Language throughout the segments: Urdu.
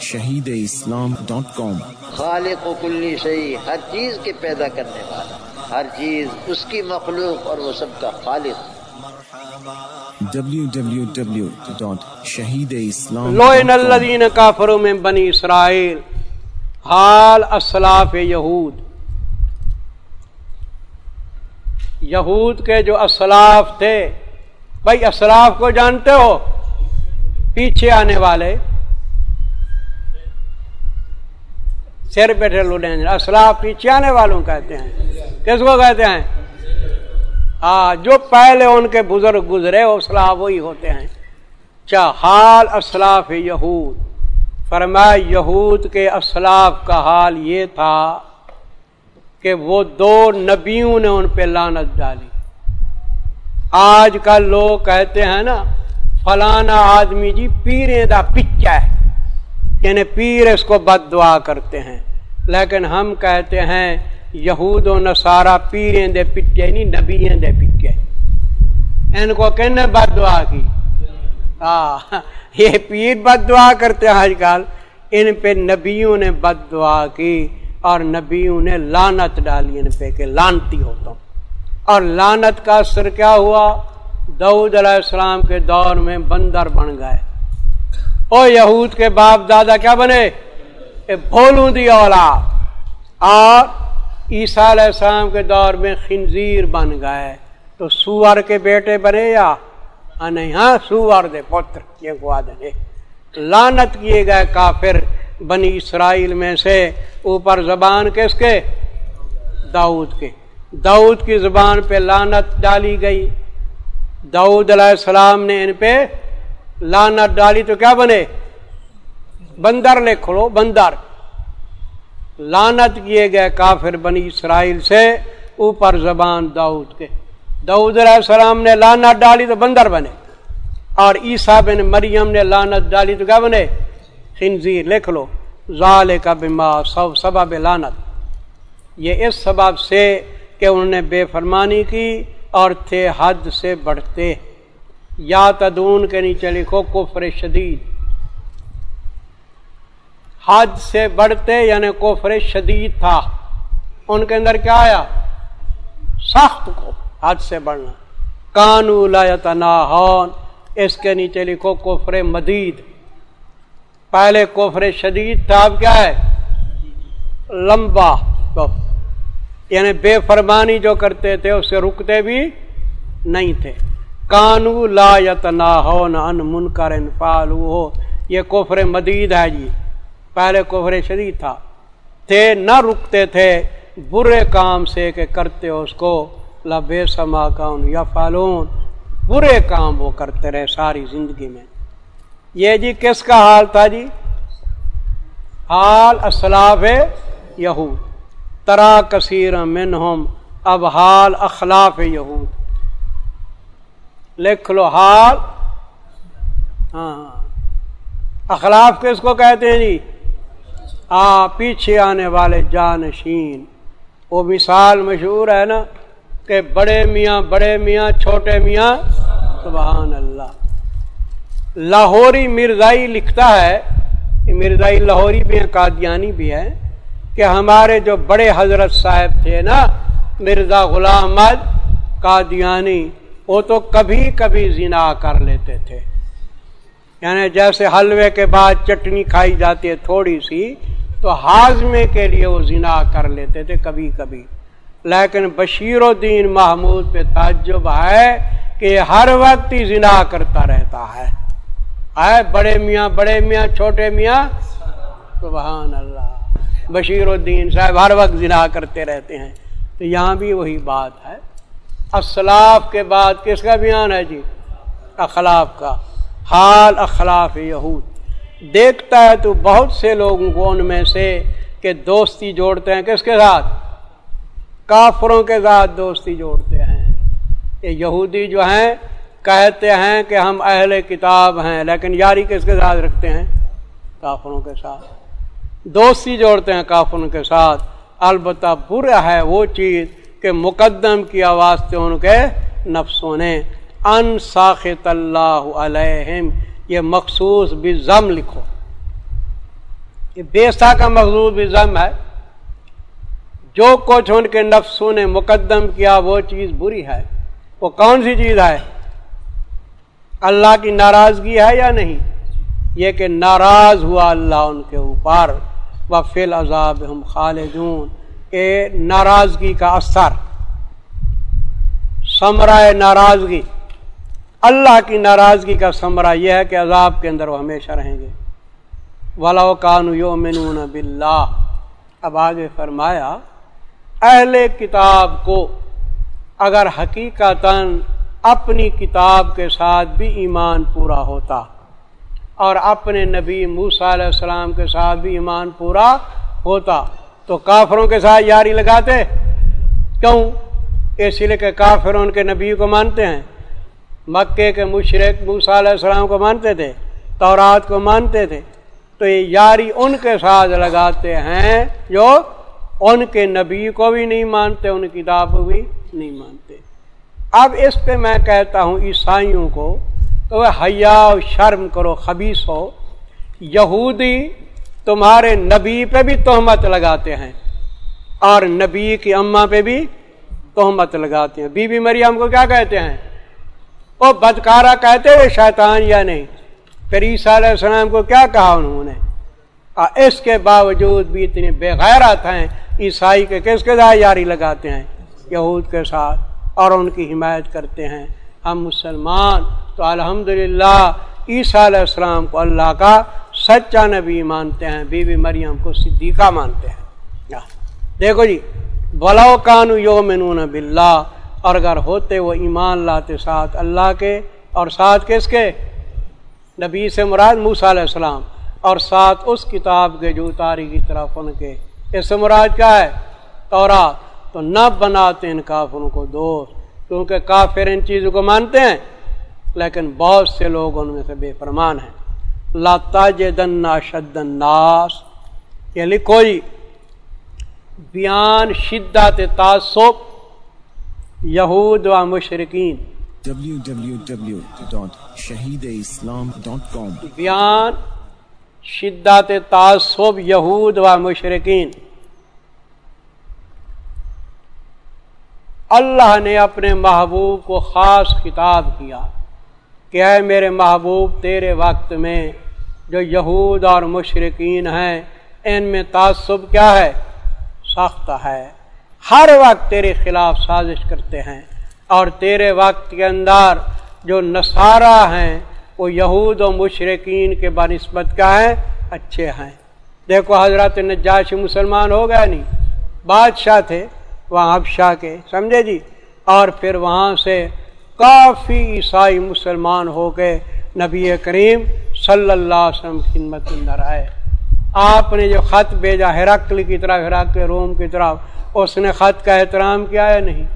شہید اسلام ڈاٹ کام خالق و کلی شہی ہر چیز کے پیدا کرنے والا ہر چیز اس کی مخلوق اور وہ سب کا خالق۔ الذین کافروا من بنی اسرائیل حال اسلاف یہود۔ یہود کے جو اسلاف تھے بھائی اسلاف کو جانتے ہو؟ پیچھے آنے والے۔ سر بیٹھے لوڈیں اسلاف پیچھے آنے والوں کہتے ہیں۔ کس کو کہتے ہیں؟ ہاں جو پہلے ان کے بزرگ گزرے اسلاف وہی ہوتے ہیں۔ چا حال اسلاف یہود۔ فرمایا، یہود کے اسلاف کا حال یہ تھا کہ وہ دو نبیوں نے ان پہ لانت ڈالی۔ آج کل لوگ کہتے ہیں نا فلانا آدمی جی پیرے دا پچا ہے۔ یعنی پیر اس کو بد دعا کرتے ہیں۔ لیکن ہم کہتے ہیں یہود و نسارا پیریں دے پچے نہیں یعنی نبی دے پچے ان کو کہنے بد دعا کی؟ یہ پیر بد دعا کرتے ہیں آج کل۔ ان پہ نبیوں نے بد دعا کی اور نبیوں نے لانت ڈالی ان پہ کہ لانتی ہوتا ہوں۔ اور لانت کا اثر کیا ہوا؟ دعود علیہ السلام کے دور میں بندر بن گئے۔ او یہود کے باپ دادا کیا بنے؟ بھولوں دی اولاد۔ اور عیسیٰ علیہ السلام کے دور میں خنزیر بن گئے۔ تو سور کے بیٹے بنے یا؟ نہیں ہاں سور دے، پتر یہ کو دے لانت کیے گئے کافر بنی اسرائیل میں سے۔ اوپر زبان کس کے؟ داؤد کے۔ داؤد کی زبان پہ لانت ڈالی گئی۔ داؤد علیہ السلام نے ان پہ لانت ڈالی تو کیا بنے؟ بندر لکھ لو بندر۔ لانت کیے گئے کافر بنی اسرائیل سے اوپر زبان داؤد کے۔ داؤد علیہ السلام نے لانت ڈالی تو بندر بنے۔ اور عیسیٰ بن مریم نے لانت ڈالی تو کیا بنے؟ خنزیر۔ لکھ لو۔ ظال کا بما سب سبب لانت یہ اس سبب سے کہ انہوں نے بے فرمانی کی اور تھے حد سے بڑھتے۔ یا تدون کے نیچے لکھو کفر شدید۔ حد سے بڑھتے یعنی کفر شدید تھا۔ ان کے اندر کیا آیا؟ سخت کو حد سے بڑھنا۔ کانو ہون اس کے نیچے لکھو کفر مدید۔ پہلے کفر شدید تھا، اب کیا ہے؟ لمبا۔ یعنی بے فرمانی جو کرتے تھے، اس سے رکتے بھی نہیں تھے۔ کانو لا یتنا ہو نہ ان من کر ہو یہ کفر مدید ہے جی۔ پہلے کفر شدید تھا۔ تھے، نہ رکتے تھے۔ برے کام سے کہ کرتے اس کو۔ لبے سما کون یا فالون برے کام وہ کرتے رہے ساری زندگی میں۔ یہ جی کس کا حال تھا جی؟ حال اسلاف یہود۔ ترا کثیر منہم۔ اب حال اخلاف یہود۔ لکھ لو حال۔ ہاں۔ اخلاف کس کو کہتے ہیں جی؟ آ، پیچھے آنے والے جانشین۔ وہ مثال مشہور ہے نا کہ بڑے میاں بڑے میاں، چھوٹے میاں۔ سبحان اللہ۔ لاہوری مرزائی لکھتا ہے مرزائی لاہوری بھی ہے قادیانی بھی ہے کہ ہمارے جو بڑے حضرت صاحب تھے نا، مرزا غلام قادیانی وہ تو کبھی کبھی زنا کر لیتے تھے۔ یعنی جیسے حلوے کے بعد چٹنی کھائی جاتی ہے تھوڑی سی، تو ہاضمے کے لیے وہ زنا کر لیتے تھے کبھی کبھی۔ لیکن بشیر الدین محمود پہ تعجب ہے کہ ہر وقت ہی زنا کرتا رہتا ہے۔ آئے بڑے میاں بڑے میاں، چھوٹے میاں۔ سبحان اللہ۔ بشیر الدین صاحب ہر وقت زنا کرتے رہتے ہیں۔ تو یہاں بھی وہی بات ہے۔ اسلاف کے بعد کس کا بیان ہے جی؟ اخلاف کا۔ حال اخلاف یہود۔ دیکھتا ہے تو بہت سے لوگوں کو ان میں سے کہ دوستی جوڑتے ہیں کس کے ساتھ؟ کافروں کے ساتھ دوستی جوڑتے ہیں۔ یہ یہودی جو ہیں، کہتے ہیں کہ ہم اہل کتاب ہیں، لیکن یاری کس کے ساتھ رکھتے ہیں؟ کافروں کے ساتھ۔ دوستی جوڑتے ہیں کافروں کے ساتھ۔ البتہ برا ہے وہ چیز کہ مقدم کی آواز ان کے نفسوں نے ان ساخت اللہ علیہم، یہ مخصوص بھی ضم لکھو۔ یہ بیسا کا مخلوط بھی ضم ہے۔ جو کچھ ان کے نفسوں نے مقدم کیا، وہ چیز بری ہے۔ وہ کون سی چیز ہے؟ اللہ کی ناراضگی ہے یا نہیں؟ یہ کہ ناراض ہوا اللہ ان کے اوپر۔ و فل عذاب ہم خالدون۔ اے ناراضگی کا اثر، سمرائے ناراضگی۔ اللہ کی ناراضگی کا سمرا یہ ہے کہ عذاب کے اندر وہ ہمیشہ رہیں گے۔ ولا کان یومنون باللہ اب آگے فرمایا، اہل کتاب کو اگر حقیقت اپنی کتاب کے ساتھ بھی ایمان پورا ہوتا اور اپنے نبی موسا علیہ السلام کے ساتھ بھی ایمان پورا ہوتا تو کافروں کے ساتھ یاری لگاتے کیوں؟ اس لیے کہ کافر ان کے نبی کو مانتے ہیں۔ مکے کے مشرق موسا علیہ السلام کو مانتے تھے، تورات کو مانتے تھے۔ تو یہ یاری ان کے ساتھ لگاتے ہیں جو ان کے نبی کو بھی نہیں مانتے، ان کتاب کو بھی نہیں مانتے۔ اب اس پہ میں کہتا ہوں، عیسائیوں کو تو وہ حیا شرم کرو، خبیص ہو۔ یہودی تمہارے نبی پہ بھی تہمت لگاتے ہیں اور نبی کی اماں پہ بھی تہمت لگاتے ہیں بی بی مریم کو کیا کہتے ہیں؟ وہ بدکارا کہتے ہوئے شیطان یا نہیں؟ پھر عیسیٰ علیہ السلام کو کیا کہا انہوں نے؟ اس کے باوجود بھی اتنے بے غیرت ہیں، عیسائی کے کس کے ساتھ یاری لگاتے ہیں؟ یہود کے ساتھ، اور ان کی حمایت کرتے ہیں۔ ہم مسلمان، تو الحمد للہ عیسیٰ علیہ السلام کو اللہ کا سچا نبی مانتے ہیں، بی بی مریم کو صدیقہ مانتے ہیں۔ دیکھو جی بلاؤ کانو یومنون باللہ، اور اگر ہوتے وہ ایمان لاتے ساتھ اللہ کے، اور ساتھ کس کے؟ نبی سے مراد موسا علیہ السلام، اور ساتھ اس کتاب کے جو اتاری کی طرف ان کے۔ اس سے مراد کیا ہے؟ تورا، تو نہ بناتے ان کافروں کو دوست، کیونکہ کافر ان چیزوں کو مانتے ہیں، لیکن بہت سے لوگ ان میں سے بے فرمان ہیں۔ لاتا جن شد ناس یہ لکھو جی بیان شدت تعصب یہود و مشرقین www.shahideislam.com بیان شدت تعصب یہود و مشرقین اللہ نے اپنے محبوب کو خاص خطاب کیا۔ کہ اے میرے محبوب تیرے وقت میں جو یہود اور مشرقین ہیں، ان میں تعصب کیا ہے؟ سخت ہے۔ ہر وقت تیرے خلاف سازش کرتے ہیں۔ اور تیرے وقت کے اندر جو نصارہ ہیں، وہ یہود و مشرقین کے بنسبت کیا ہے اچھے ہیں۔ دیکھو حضرت نجاشی مسلمان ہو گیا نہیں؟ بادشاہ تھے، وہاں ابشاہ کے، سمجھے جی؟ اور پھر وہاں سے کافی عیسائی مسلمان ہو کے نبی کریم صلی اللہ علیہ وسلم خدمت اندر آئے۔ آپ نے جو خط بھیجا ہرکل کی طرف ہرکل روم کی طرف اس نے خط کا احترام کیا ہے نہیں؟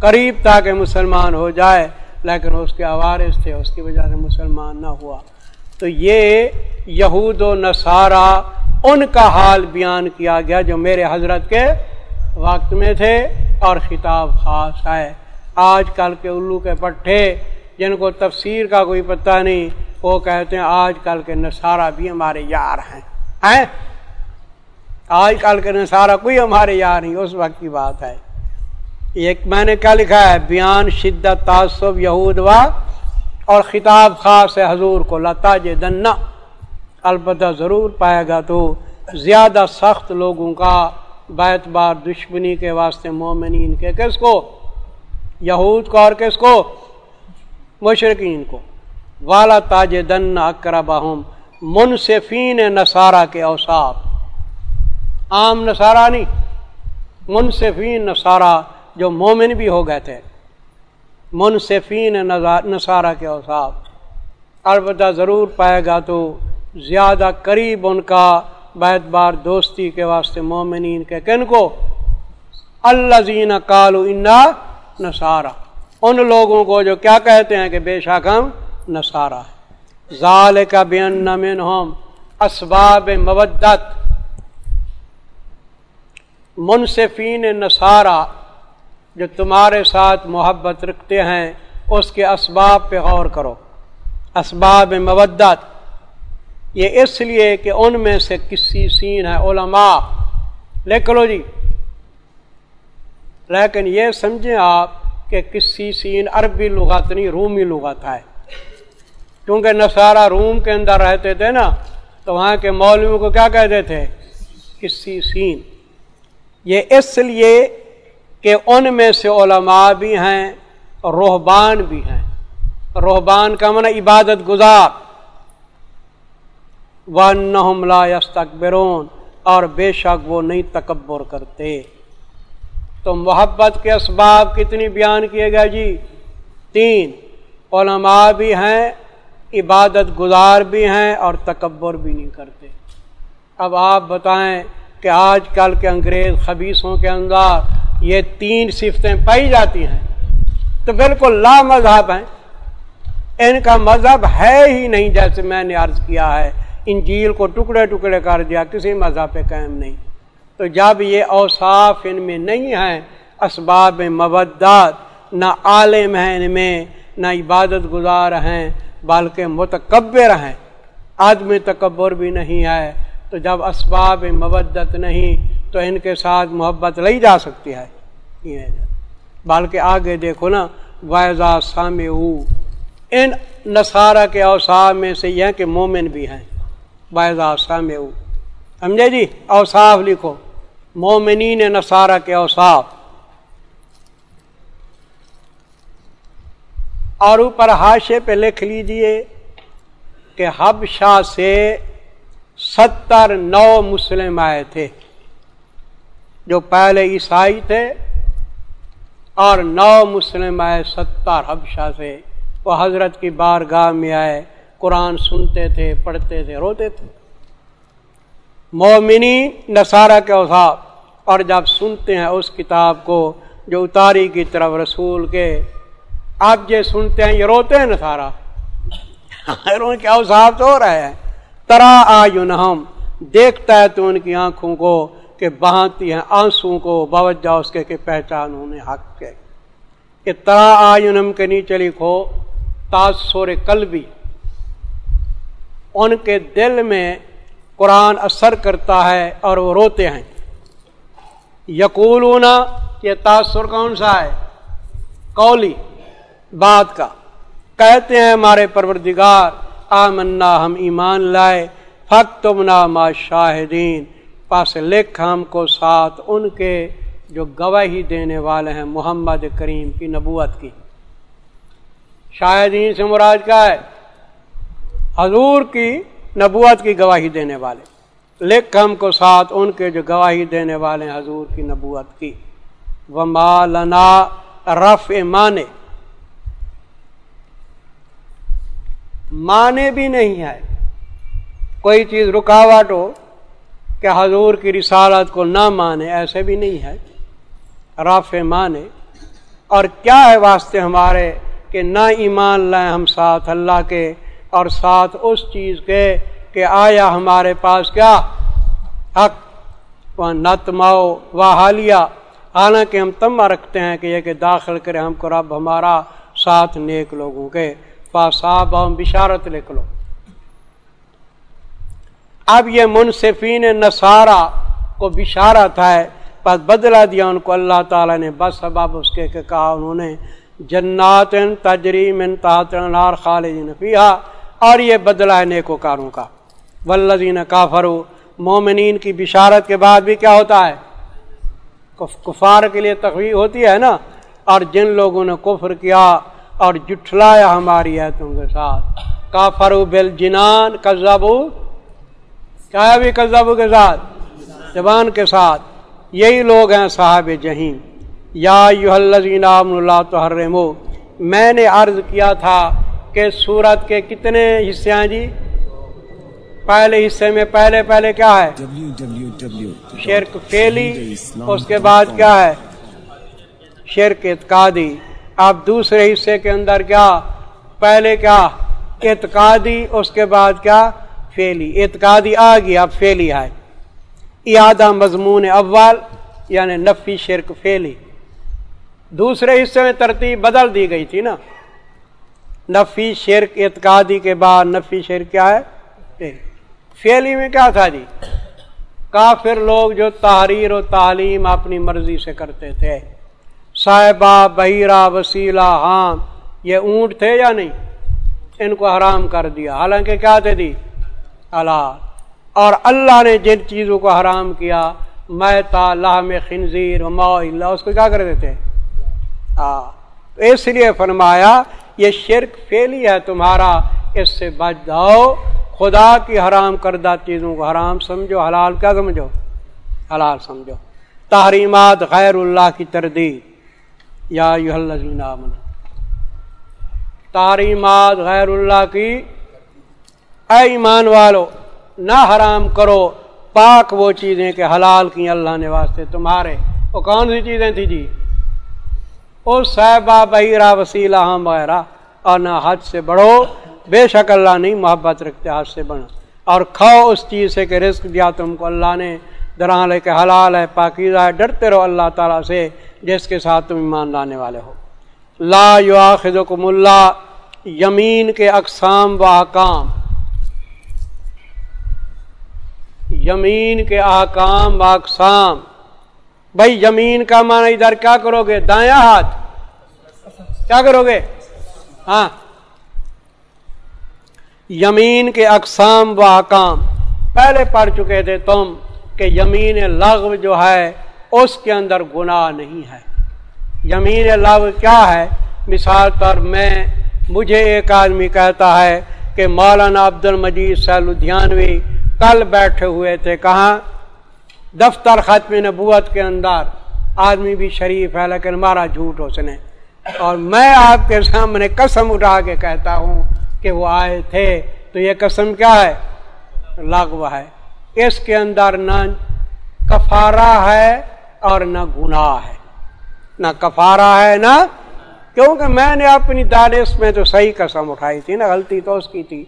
قریب تاکہ مسلمان ہو جائے، لیکن اس کے عوارث تھے، اس کی وجہ سے مسلمان نہ ہوا۔ تو یہ یہود و نصارہ، ان کا حال بیان کیا گیا جو میرے حضرت کے وقت میں تھے اور خطاب خاص ہے آج کل کے الو کے پٹھے، جن کو تفسیر کا کوئی پتہ نہیں، وہ کہتے ہیں آج کل کے نصارہ بھی ہمارے یار ہیں۔ آج کل کے نصارہ کوئی ہمارے یار نہیں، اس وقت کی بات ہے۔ ایک میں نے کیا لکھا ہے؟ بیان شدت تعصب، یہود و، اور خطاب خاص ہے حضور کو لتا دنا البتہ ضرور پائے گا تو زیادہ سخت لوگوں کا بیت بار دشمنی کے واسطے مومنین کے کس کو؟ یہود کو اور کس کو؟ مشرقین کو۔ والا تاج دن اکربا منصفین نصارہ کے اوساف عام نصارہ نہیں، منصفین نصارہ جو مومن بھی ہو گئے تھے۔ منصفین نصارہ کے اوساف البتہ ضرور پائے گا تو زیادہ قریب ان کا بیت بار دوستی کے واسطے مومنین کے کن کو؟ اللہ زین کالو انا نسارا ان لوگوں کو جو کیا کہتے ہیں کہ بے شک ہم نسارا ہے ظال کا بین ہوم اسباب مبدت منصفین نصارہ جو تمہارے ساتھ محبت رکھتے ہیں، اس کے اسباب پہ غور کرو۔ اسباب مبدت یہ اس لیے کہ ان میں سے کسی سین ہے علماء۔ لکھ لو جی۔ لیکن یہ سمجھیں آپ کہ کسی سین عربی لغت نہیں، رومی لغت ہے۔ کیونکہ نصارہ روم کے اندر رہتے تھے نا، تو وہاں کے مولویوں کو کیا کہتے تھے؟ کسی سین۔ یہ اس لیے کہ ان میں سے علماء بھی ہیں اور روحبان بھی ہیں۔ روحبان کا من عبادت گزار۔ ون لا یستکبرون اور بے شک وہ نہیں تکبر کرتے۔ تو محبت کے اسباب کتنی بیان کیے گئے جی؟ تین، علماء بھی ہیں، عبادت گزار بھی ہیں اور تکبر بھی نہیں کرتے۔ اب آپ بتائیں کہ آج کل کے انگریز خبیصوں کے اندر یہ تین صفتیں پائی جاتی ہیں۔ تو بالکل لا مذہب ہیں۔ ان کا مذہب ہے ہی نہیں جیسے میں نے عرض کیا ہے۔ انجیل کو ٹکڑے ٹکڑے کر دیا، کسی مذہب پہ قائم نہیں۔ تو جب یہ اوصاف ان میں نہیں ہیں، اسباب مبدات نہ عالم ہیں ان میں، نہ عبادت گزار ہیں، بلکہ متکبر ہیں۔ آدمی تکبر بھی نہیں ہے، تو جب اسباب مبدت نہیں، تو ان کے ساتھ محبت لئی جا سکتی ہے۔ بلکہ آگے دیکھو نا وائزا سام ان نصارہ کے اوساف میں سے یہ کہ مومن بھی ہیں۔ وائزا سام سمجھے جی؟ اوصاف لکھو۔ مومنین نصارہ کے اوصاف۔ اور اوپر حاشے پہ لکھ لیجیے کہ حبشہ سے ستر نو مسلم آئے تھے، جو پہلے عیسائی تھے، اور نو مسلم آئے ستر حبشہ سے۔ وہ حضرت کی بارگاہ میں آئے، قرآن سنتے تھے، پڑھتے تھے، روتے تھے۔ مومنی نصارہ کے اوساف اور جب سنتے ہیں اس کتاب کو جو اتاری کی طرف رسول کے، آپ یہ سنتے ہیں، یہ روتے ہیں نصارہ کے اوساف تو ہو رہے ہیں۔ ترا آن ہم دیکھتا ہے تو ان کی آنکھوں کو کہ بہانتی ہیں آنسو کو باوجہ اس کے کہ پہچان انہیں حق کے۔ کہ ترا آئنم کے نیچے لکھو، تاثر قلبی۔ ان کے دل میں قرآن اثر کرتا ہے اور وہ روتے ہیں۔ یقولون، یہ تاثر کون سا ہے؟ کولی بات کا۔ کہتے ہیں، ہمارے پروردگار، آمنا، ہم ایمان لائے۔ فق تم ما شاہدین۔ پاس لکھ ہم کو ساتھ ان کے جو گواہی دینے والے ہیں، محمد کریم کی نبوت کی۔ شاہدین سے مراد کیا ہے؟ حضور کی نبوت کی گواہی دینے والے۔ لکھ ہم کو ساتھ ان کے جو گواہی دینے والے ہیں حضور کی نبوت کی۔ وہ مالنا رف مانے مانے بھی نہیں ہے۔ کوئی چیز رکاوٹ ہو کہ حضور کی رسالت کو نہ مانے، ایسے بھی نہیں ہے۔ راف مانے۔ اور کیا ہے واسطے ہمارے کہ نہ ایمان لائیں ہم ساتھ اللہ کے اور ساتھ اس چیز کے کہ آیا ہمارے پاس کیا؟ حق۔ و نتماؤ و حالیہ۔ حالانکہ ہم تما رکھتے ہیں کہ یہ کہ داخل کرے ہم کو رب ہمارا ساتھ نیک لوگوں کے۔ صاحب بشارت لکھ لو۔ اب یہ منصفین نصارہ کو بشارت ہے پس بدلا دیا ان کو اللہ تعالیٰ نے۔ بس اباب اس کے کہ کہا انہوں نے جنات تجریم نار خالدین فیہا۔ اور یہ بدلا ہے نیکو کاروں کا۔ ولزین کافرو مومنین کی بشارت کے بعد بھی کیا ہوتا ہے؟ کفار کے لیے تخویح ہوتی ہے نا؟ اور جن لوگوں نے کفر کیا اور جٹھلایا ہماری ایتوں کے ساتھ۔ کافرو بل جنان کزابو کیا بھی کزابو کے ساتھ؟ زبان کے ساتھ۔ یہی لوگ ہیں صاحب جہین یا یو اللہ تو میں نے عرض کیا تھا کہ سورت کے کتنے حصے ہیں جی؟ پہلے حصے میں پہلے پہلے کیا ہے؟ شرک فیلی اس کے بعد کیا ہے؟ شرک اتقادی اب دوسرے حصے کے اندر کیا؟ پہلے کیا؟ اعتقادی اس کے بعد کیا؟ فیلی اعتقادی آ گئی اب فیلی آئے ایادہ مضمون اول یعنی نفی شرک فیلی دوسرے حصے میں ترتیب بدل دی گئی تھی نا۔ نفی شرک اعتقادی کے بعد نفی شرک کیا ہے؟ فیلی میں کیا تھا جی؟ کافر لوگ جو تحریر و تعلیم اپنی مرضی سے کرتے تھے۔ صاحبہ بحیرہ وسیلہ حام یہ اونٹ تھے یا نہیں؟ ان کو حرام کر دیا۔ حالانکہ کیا تھے دی اللہ۔ اور اللہ نے جن چیزوں کو حرام کیا، میتا، لحم خنزیر اللہ، اس کو کیا کر دیتے؟ ہاں۔ اس لیے فرمایا، یہ شرک فیلی ہے، تمہارا اس سے بچ جاؤ۔ خدا کی حرام کردہ چیزوں کو حرام سمجھو، حلال کیا سمجھو؟ حلال سمجھو۔ تحریمات غیر اللہ کی تردید۔ یا تحریمات غیر اللہ کی۔ اے ایمان والو، نہ حرام کرو۔ پاک وہ چیزیں کہ حلال کی اللہ نے واسطے تمہارے۔ وہ کون سی چیزیں تھی جی؟ او صاحبہ بحیرہ وسیلہ ہم وغیرہ۔ اور نہ حد سے بڑھو۔ بے شک اللہ نہیں محبت رکھتے حد سے بڑھو اور کھاؤ اس چیز سے کہ رزق دیا تم کو۔ اللہ نے دران لے کے حلال ہے، پاکیزہ ہے، ڈرتے رہو اللہ تعالیٰ سے جس کے ساتھ تم ایمان لانے والے ہو۔ لا یواخذکم اللہ، یمین کے اقسام و احکام۔ یمین کے احکام و اقسام۔ بھائی زمین کا معنی ادھر کیا کرو گے؟ دایاں ہاتھ۔ کیا کرو گے؟ ہاں۔ یمین کے اقسام و احکام۔ پہلے پڑھ چکے تھے تم کہ یمین لغو جو ہے، اس کے اندر گناہ نہیں ہے۔ یمین لغو کیا ہے؟ مثال طور میں، مجھے ایک آدمی کہتا ہے کہ مولانا عبد المجید سہ لدھیانوی کل بیٹھے ہوئے تھے۔ کہاں؟ دفتر ختم نبوت کے اندر۔ آدمی بھی شریف ہے، لیکن مارا جھوٹ اس نے۔ اور میں آپ کے سامنے قسم اٹھا کے کہتا ہوں کہ وہ آئے تھے، تو یہ قسم کیا ہے؟ لغو ہے۔ اس کے اندر نہ کفارہ ہے اور نہ گناہ ہے۔ نہ کفارہ ہے، نہ کیونکہ میں نے اپنی دانش میں تو صحیح قسم اٹھائی تھی نا غلطی تو اس کی تھی۔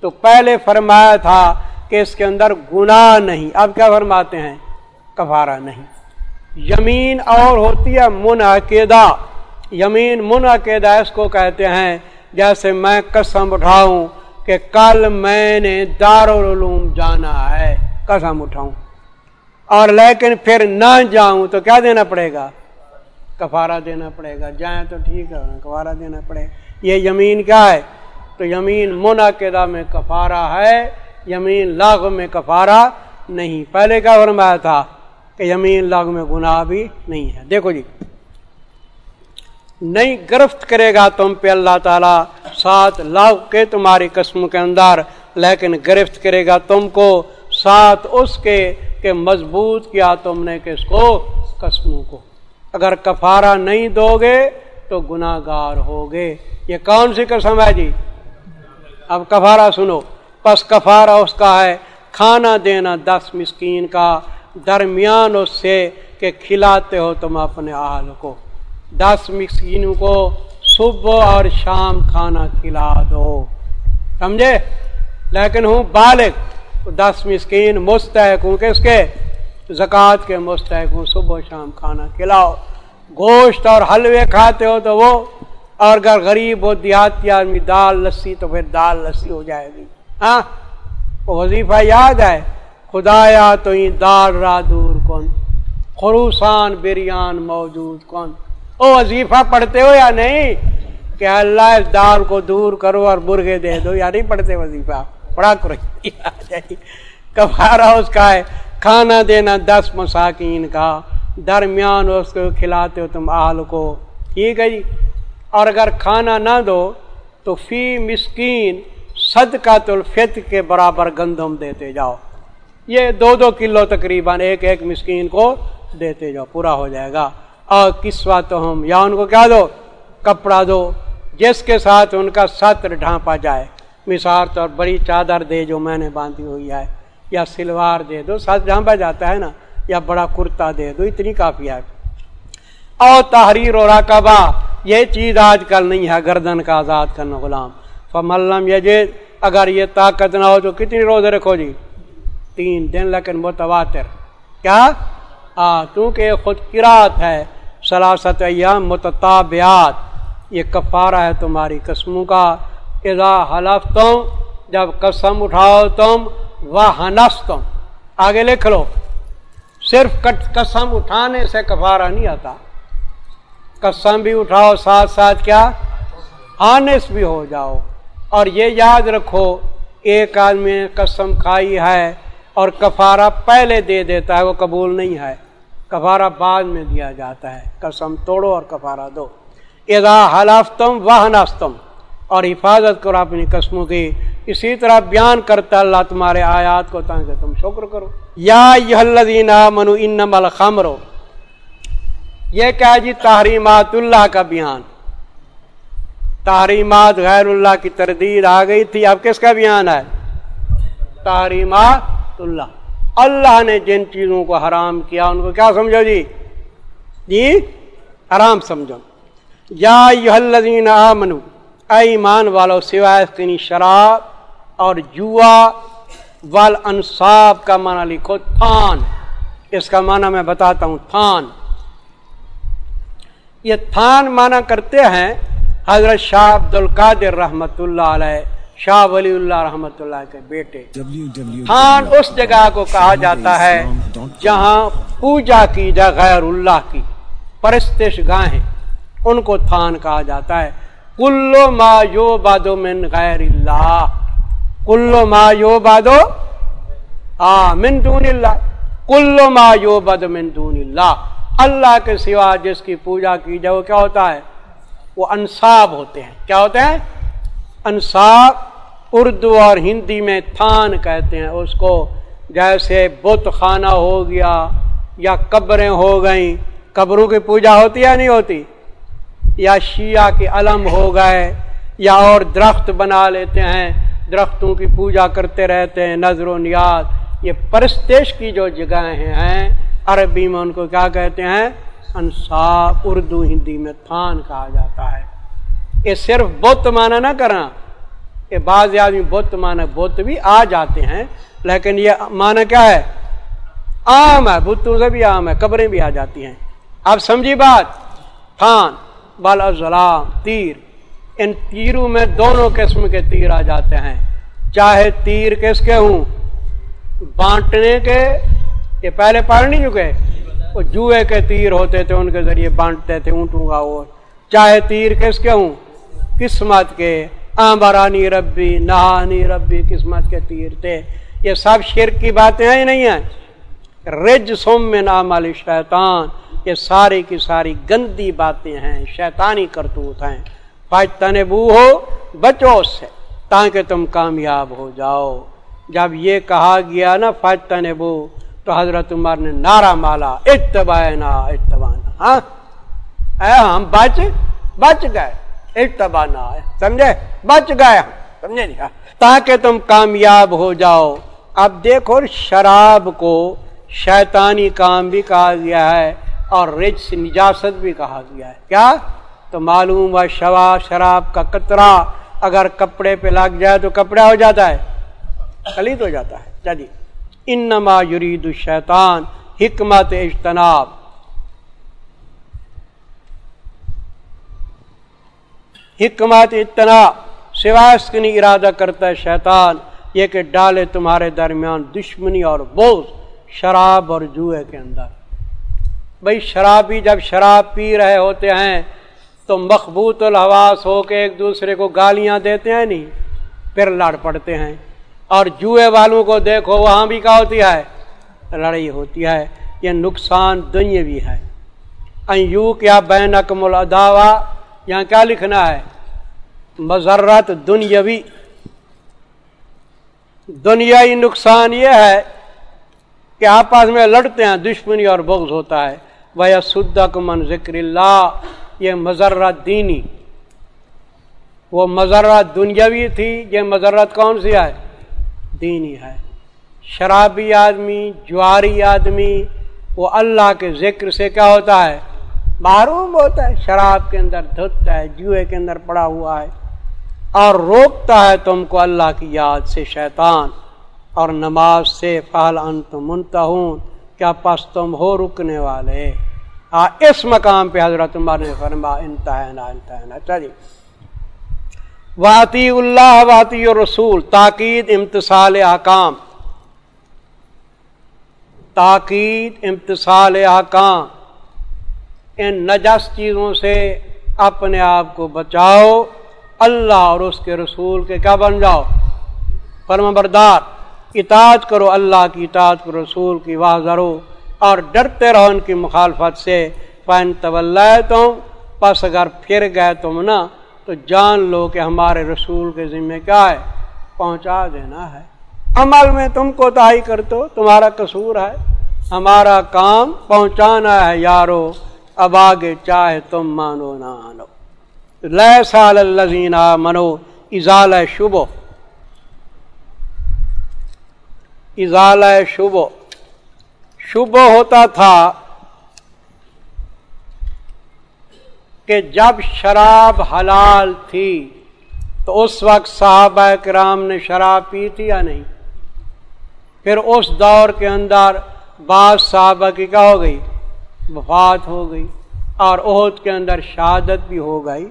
تو پہلے فرمایا تھا کہ اس کے اندر گناہ نہیں۔ اب کیا فرماتے ہیں؟ کفارہ نہیں۔ یمین اور ہوتی ہے منعقدہ۔ یمین منعقدہ اس کو کہتے ہیں جیسے میں قسم اٹھاؤں کہ کل میں نے دارالعلوم جانا ہے، قسم اٹھاؤں۔ اور لیکن پھر نہ جاؤں تو کیا دینا پڑے گا؟ کفارہ دینا پڑے گا۔ جائیں تو ٹھیک ہے، کفارہ دینا پڑے۔ گا یہ یمین کیا ہے؟ تو یمین منعقدہ میں کفارہ ہے، یمین لاغ میں کفارہ نہیں۔ پہلے کیا فرمایا تھا کہ یمین لاغ میں گناہ بھی نہیں ہے۔ دیکھو جی۔ نہیں گرفت کرے گا تم پہ اللہ تعالیٰ، ساتھ لاغ کے تمہاری قسم کے اندر لیکن گرفت کرے گا تم کو، ساتھ اس کے کہ مضبوط کیا تم نے کس کو قسموں کو۔ اگر کفارہ نہیں دو گے تو گناہ گار ہوگے یہ کون سی قسم ہے جی؟ اب کفارہ سنو۔ پس کفارہ اس کا ہے، کھانا دینا دس مسکین کا، درمیان اس سے کہ کھلاتے ہو تم اپنے آل کو۔ دس مسکینوں کو صبح اور شام کھانا کھلا دو۔ سمجھے؟ لیکن ہوں بالغ، دس مسکین مستحق ہوں۔ کس کے؟ زکوٰۃ کے مستحق ہوں۔ صبح شام کھانا کھلاؤ۔ گوشت اور حلوے کھاتے ہو تو وہ، اور اگر غریب ہو، دیہاتی آدمی، دال لسی تو پھر دال لسی ہو جائے گی۔ ہاں؟ وظیفہ یاد ہے۔ خدایا تو دار را دور کون خروسان بریان موجود کون او وظیفہ پڑھتے ہو یا نہیں کہ اللہ اس دار کو دور کرو اور برگے دے دو، یا نہیں پڑھتے وظیفہ؟ پڑھا کرو۔ کفارہ اس کا ہے، کھانا دینا دس مساکین کا، درمیان اس کو کھلاتے ہو تم آل کو۔ ٹھیک ہے جی؟ اور اگر کھانا نہ دو تو فی مسکین صدقہ الفط کے برابر گندم دیتے جاؤ۔ یہ دو دو کلو تقریباً ایک ایک مسکین کو دیتے جاؤ، پورا ہو جائے گا۔ اور کسوا تو ہم؟ یا ان کو کیا دو، کپڑا دو، جس کے ساتھ ان کا ستر ڈھانپا جائے۔ مثال طور، بڑی چادر دے جو میں نے باندھی ہوئی ہے، یا سلوار دے دو، ساتھ ڈھانپا جاتا ہے نا، یا بڑا کرتا دے دو، اتنی کافی ہے۔ اور تحریر اور رقبہ، یہ چیز آج کل نہیں ہے، گردن کا آزاد کرنا غلام۔ فملم یجید اگر یہ طاقت نہ ہو تو کتنی روزے رکھو جی؟ تین دن، لیکن متواتر۔ کیا؟ ہاں کیونکہ خود کراط ہے۔ سلاست ایام متطابعات، یہ کفارہ ہے تمہاری قسموں کا، اذا حلف تم جب قسم اٹھاؤ تم و ہنستم آگے لکھ لو، صرف قسم اٹھانے سے کفارہ نہیں آتا۔ قسم بھی اٹھاؤ، ساتھ ساتھ کیا؟ آنس بھی ہو جاؤ۔ اور یہ یاد رکھو، ایک آدمی نے قسم کھائی ہے اور کفارہ پہلے دے دیتا ہے، وہ قبول نہیں ہے۔ کفارہ بعد میں دیا جاتا ہے۔ قسم توڑو اور کفارہ دو۔ ادا حلافتم و ناستم اور حفاظت کرو اپنی قسموں کی۔ اسی طرح بیان کرتا اللہ تمہارے آیات کو تاکہ تم شکر کرو۔ یا یہ منو ان خامرو یہ کیا جی تحریمات اللہ کا بیان۔ تحریمات غیر اللہ کی تردید آ گئی تھی۔ اب کس کا بیان ہے؟ تحریمات اللہ۔ اللہ نے جن چیزوں کو حرام کیا ان کو کیا سمجھو جی؟ جی؟ حرام سمجھو۔ یا یادین منو ایمان والو، سوائے شراب اور جوا وال انصاب کا معنی لکھو تھان۔ اس کا معنی میں بتاتا ہوں، تھان۔ یہ تھان مانا کرتے ہیں حضرت شاہ عبد القادر رحمت اللہ علیہ۔ شاہ ولی اللہ رحمت اللہ کے بیٹے۔ تھان اس جگہ کو کہا جاتا ہے جہاں پوجا کی جا غیر اللہ کی۔ پرستش گاہیں۔ ان کو تھان کہا جاتا ہے۔ کلو ما یو بادو من غیر اللہ۔ کلو ما یو بادو آ من دون اللہ۔ کلو ما یو بد من دون اللہ۔ اللہ کے سوا جس کی پوجا کی جائے وہ کیا ہوتا ہے؟ وہ انصاب ہوتے ہیں۔ کیا ہوتے ہیں؟ انصاب۔ اردو اور ہندی میں تھان کہتے ہیں۔ اس کو جیسے بت خانہ ہو گیا یا قبریں ہو گئیں۔ قبروں کی پوجا ہوتی یا نہیں ہوتی؟ یا شیعہ کے علم ہو گئے یا اور درخت بنا لیتے ہیں۔ درختوں کی پوجا کرتے رہتے ہیں۔ نظر و نیاز۔ یہ پرستش کی جو جگہیں ہیں، عربی میں ان کو کیا کہتے ہیں؟ انصاف، اردو، ہندی میں تھان کہا جاتا ہے۔ یہ صرف بت مانا نہ کرنا۔ یہ بعض آدمی بت مانا بت بھی آ جاتے ہیں، لیکن یہ مانا کیا ہے؟ عام ہے، بتوں سے بھی عام ہے، قبریں بھی آ جاتی ہیں۔ آپ سمجھی بات، تھان بالام تیر۔ ان تیروں میں دونوں قسم کے تیر آ جاتے ہیں۔ چاہے تیر کس کے ہوں؟ بانٹنے کے، یہ پہلے پڑھ نہیں چکے۔ وہ جوئے کے تیر ہوتے تھے، ان کے ذریعے بانٹتے تھے اونٹوں کا وہ چاہے تیر کس کے ہوں؟ قسمت کے۔ آمبرانی ربی، نہانی ربی، قسمت کے تیر تھے یہ سب شرک کی باتیں ہیں نہیں ہیں؟ رج سوم میں نام علی شیطان۔ یہ ساری کی ساری گندی باتیں ہیں، شیطانی کرتوت ہیں۔ تن بو ہو، بچو اس سے، تاکہ تم کامیاب ہو جاؤ۔ جب یہ کہا گیا نا فائد بو تو حضرت عمر نے نعرہ مالا اتباع نا اتباع ہاں؟ اے ہم بچ بچ گئے۔ اتباع نہ سمجھے؟ بچ گئے ہم۔ سمجھے نہیں؟ ہاں۔ تاکہ تم کامیاب ہو جاؤ۔ اب دیکھو شراب کو شیطانی کام بھی کہا گیا ہے اور رج نجاست بھی کہا گیا ہے۔ کیا؟ تو معلوم ہے شوا شراب کا قطرہ اگر کپڑے پہ لگ جائے تو کپڑا ہو جاتا ہے۔ خلید ہو جاتا ہے۔ چلیے۔ انما یرید الشیطان، حکمت اجتناب۔ حکمت اجتناب سوائے ارادہ کرتا ہے شیطان، یہ کہ ڈالے تمہارے درمیان دشمنی اور بوز شراب اور جوئے کے اندر۔ بھائی شرابی جب شراب پی رہے ہوتے ہیں تو مخبوط الحواس ہو کے ایک دوسرے کو گالیاں دیتے ہیں نہیں، پھر لڑ پڑتے ہیں۔ اور جوئے والوں کو دیکھو، وہاں بھی کیا ہوتی ہے؟ لڑائی ہوتی ہے، یہ نقصان دنیا بھی ہے۔ یو کیا بین اکمل اداوا یہاں کیا لکھنا ہے؟ مذرت دنیاوی۔ دنیائی نقصان یہ ہے کہ آپس میں لڑتے ہیں، دشمنی اور بغض ہوتا ہے۔ وہ سدک من ذکر اللہ یہ مذرت دینی۔ وہ مذرت دنیاوی تھی، یہ مذرت کون سی ہے؟ دینی ہے۔ شرابی آدمی، جواری آدمی، وہ اللہ کے ذکر سے کیا ہوتا ہے؟ معروم ہوتا ہے، شراب کے اندر دھوتا ہے، جوئے کے اندر پڑا ہوا ہے۔ اور روکتا ہے تم کو اللہ کی یاد سے شیطان، اور نماز سے فعال انت منتا کیا پس تم ہو رکنے والے؟ آ، اس مقام پہ حضرت عمر نے فرما انتہا انتہا چلیے اچھا جی۔ واطی اللہ واطی رسول تاکید امتصال احکام۔ تاکید امتصال آکام ان نجس چیزوں سے اپنے آپ کو بچاؤ۔ اللہ اور اس کے رسول کے کیا بن جاؤ؟ فرم بردار اطاعت کرو اللہ کی اطاعت کرو رسول کی واہ ضرو اور ڈرتے رہو ان کی مخالفت سے۔ فین طول تم پس اگر پھر گئے تم نا تو جان لو کہ ہمارے رسول کے ذمے کیا ہے۔ پہنچا دینا ہے۔ عمل میں تم کو تائی کر دو تمہارا قصور ہے۔ ہمارا کام پہنچانا ہے، یارو، اب آگے چاہے تم مانو نہ آنو۔ لہ سال اللہ منو ازال شبو ازال شبو شبو ہوتا تھا کہ جب شراب حلال تھی تو اس وقت صحابہ کرام نے شراب پی تھی یا نہیں؟ پھر اس دور کے اندر بعض صحابہ کی کیا ہو گئی؟ وفات ہو گئی اور عہد کے اندر شہادت بھی ہو گئی۔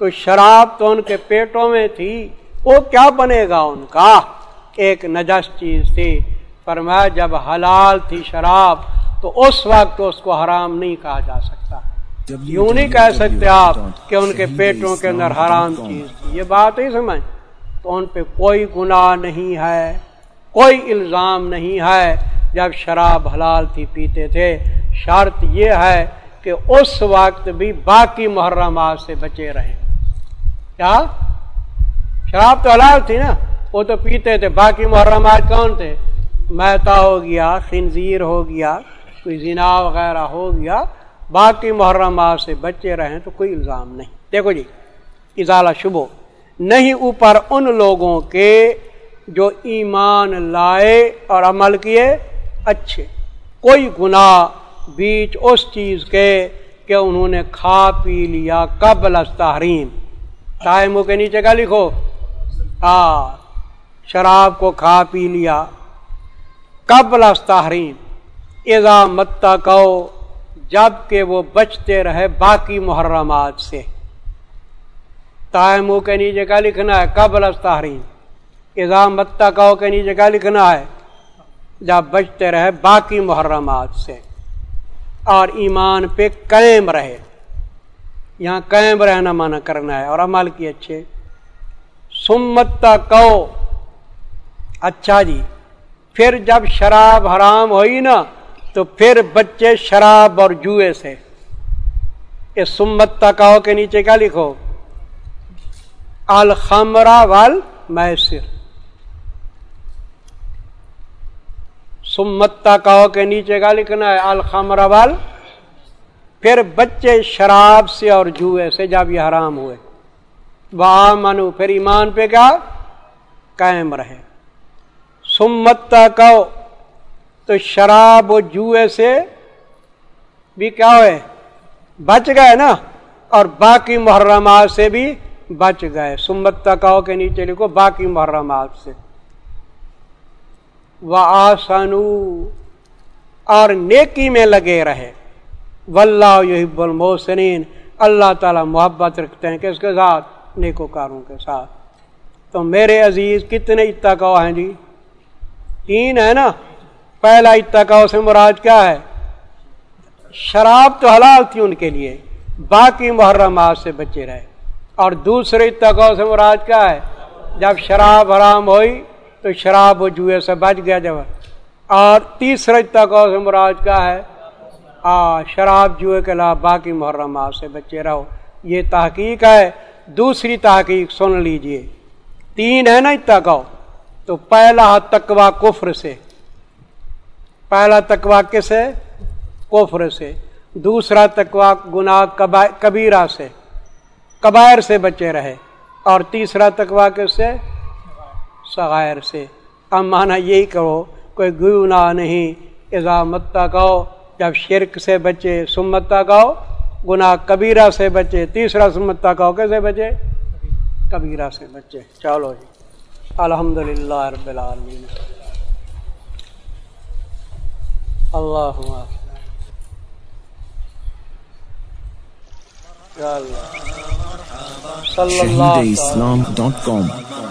تو شراب تو ان کے پیٹوں میں تھی وہ کیا بنے گا ان کا؟ ایک نجس چیز تھی۔ پر میں جب حلال تھی شراب تو اس وقت اس کو حرام نہیں کہا جا سکتا۔ یوں نہیں کہہ سکتے آپ کہ ان کے پیٹوں کے اندر حرام چیز تھی۔ یہ بات ہی سمجھ۔ تو ان پہ کوئی گناہ نہیں ہے کوئی الزام نہیں ہے جب شراب حلال تھی پیتے تھے۔ شرط یہ ہے کہ اس وقت بھی باقی محرمات سے بچے رہے کیا؟ شراب تو حلال تھی نا۔ وہ تو پیتے تھے، باقی محرمات کون تھے؟ میتا ہو گیا، خنزیر ہو گیا، کوئی زنا وغیرہ ہو گیا۔ باقی محرمات سے بچے رہیں تو کوئی الزام نہیں۔ دیکھو جی اضالہ شبو نہیں اوپر ان لوگوں کے جو ایمان لائے اور عمل کیے، اچھے۔ کوئی گناہ بیچ اس چیز کے کہ انہوں نے کھا پی لیا قبل تحریم۔ ٹائموں کے نیچے کا لکھو۔ ہاں شراب کو کھا پی لیا۔ قبل تحریم۔ ایزا متا کو جبکہ وہ بچتے رہے باقی محرمات سے۔ تائمو کے نیچے کا لکھنا ہے، قبل تحریم۔ ایزا متا کو کے نیچے کا لکھنا ہے، جب بچتے رہے باقی محرمات سے۔ اور ایمان پہ قائم رہے۔ یہاں قائم رہنا مانا کرنا ہے اور عمل کی اچھے۔ سمتا کو اچھا جی پھر جب شراب حرام ہوئی نا، تو پھر بچے شراب اور جوئے سے۔ یہ سمتا کہو کے نیچے کیا لکھو؟ الخمرا وال میسر سمتا کہو کے نیچے کا لکھنا ہے؟ الخمرا وال پھر بچے شراب سے اور جوئے سے جب یہ حرام ہوئے۔ وہ منو پھر ایمان پہ کیا؟ قائم رہے۔ سمتا کہو، تو شراب و جوئے سے بھی کیا ہوئے؟ بچ گئے نا؟ اور باقی محرمات سے بھی بچ گئے۔ سمتا کہو کے نیچے لکھو، باقی محرمات سے۔ وہ آسانو اور نیکی میں لگے رہے۔ واللہ یحب المحسنین، اللہ تعالی محبت رکھتے ہیں کس کے ساتھ؟ نیکوکاروں کے ساتھ۔ تو میرے عزیز، کتنے اتقاء ہیں جی؟ تین ہے نا؟ پہلا اتقاء سے مراد کیا ہے؟ شراب تو حلال تھی ان کے لیے، باقی محرمات سے بچے رہے۔ اور دوسرے اتقاء سے مراد کیا ہے؟ جب شراب حرام ہوئی تو شراب و جوئے سے بچ گیا جب۔ اور تیسرا اتقاء سے مراد کیا ہے؟ آ، شراب جوئے کے علاوہ باقی محرمات سے بچے رہو۔ یہ تحقیق ہے، دوسری تحقیق سن لیجیے۔ تین ہے نا اتقاء تو پہلا تقوا کفر سے۔ پہلا تقوا کس ہے کفر سے۔ دوسرا تقوا گناہ کبیرہ سے۔ کبائر سے بچے رہے۔ اور تیسرا تقوا کس سے؟ سغیر سے۔ اب مانا یہی کرو، کوئی گناہ نہیں ایزا متا کہو جب شرک سے بچے سمتا کہو، گناہ کبیرہ سے بچے، تیسرا سمتا کہو، کیسے بچے؟ کبیرہ سے بچے۔ چلو جی۔ الحمد للہ رب العالمین۔ اللہ اللہ۔ صلی اللہ اسلام ڈاٹ کام۔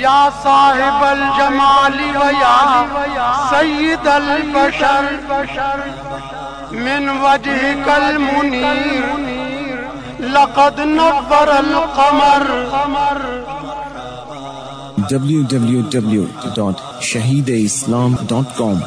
یا صاحب الجمال و یا سید البشر من وجهك المنیر لقد نور القمر www.shahideislam.com